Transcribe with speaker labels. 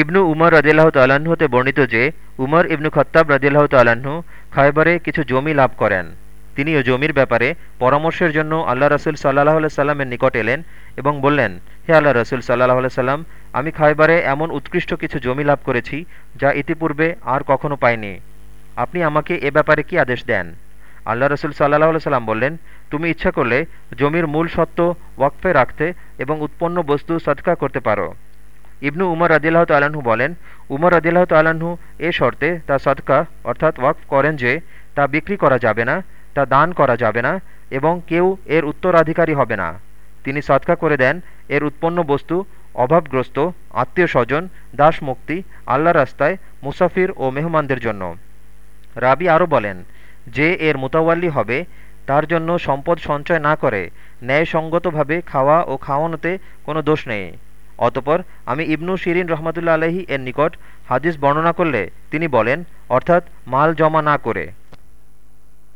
Speaker 1: ইবনু উমর রদিল্লাহ তাল্লাহ্ন হতে বর্ণিত যে, উমর ইবনু খত্তাব রদিল্লাহ তাল্লাহ্ন খায়বারে কিছু জমি লাভ করেন। তিনি ও জমির ব্যাপারে পরামর্শের জন্য আল্লাহ রসুল সাল্লাহ সাল্লামের নিকট এলেন এবং বললেন, হে আল্লাহ রসুল সাল্লাহ সাল্লাম, আমি খায়বারে এমন উৎকৃষ্ট কিছু জমি লাভ করেছি যা ইতিপূর্বে আর কখনো পাইনি। আপনি আমাকে এ ব্যাপারে কি আদেশ দেন? আল্লাহ রসুল সাল্লাহ সাল্লাম বললেন, তুমি ইচ্ছা করলে জমির মূল সত্ত্ব ওয়াকফে রাখতে এবং উৎপন্ন বস্তু সৎকা করতে পারো। ইবনু উমর আদিল্লাহ তাল্লাহ্ন বলেন, উমর আদিল্লাহ তাল্লাহ্ন এ শর্তে তা সদকা অর্থাৎ ওয়াকফ করেন যে, তা বিক্রি করা যাবে না, তা দান করা যাবে না এবং কেউ এর উত্তরাধিকারী হবে না। তিনি সৎকা করে দেন এর উৎপন্ন বস্তু অভাবগ্রস্ত, আত্মীয় স্বজন দাস মুক্তি আল্লাহ রাস্তায় মুসাফির ও মেহমানদের জন্য। রাবি আরও বলেন, যে এর মোতাওয়াল্লি হবে, তার জন্য সম্পদ সঞ্চয় না করে ন্যায়সঙ্গতভাবে খাওয়া ও খাওয়ানোতে কোনো দোষ নেই। অতপর আমি ইবনু শিরিন রহমতুল্লা আলহী এর নিকট হাদিস বর্ণনা করলে তিনি বলেন, অর্থাৎ মাল জমা না করে।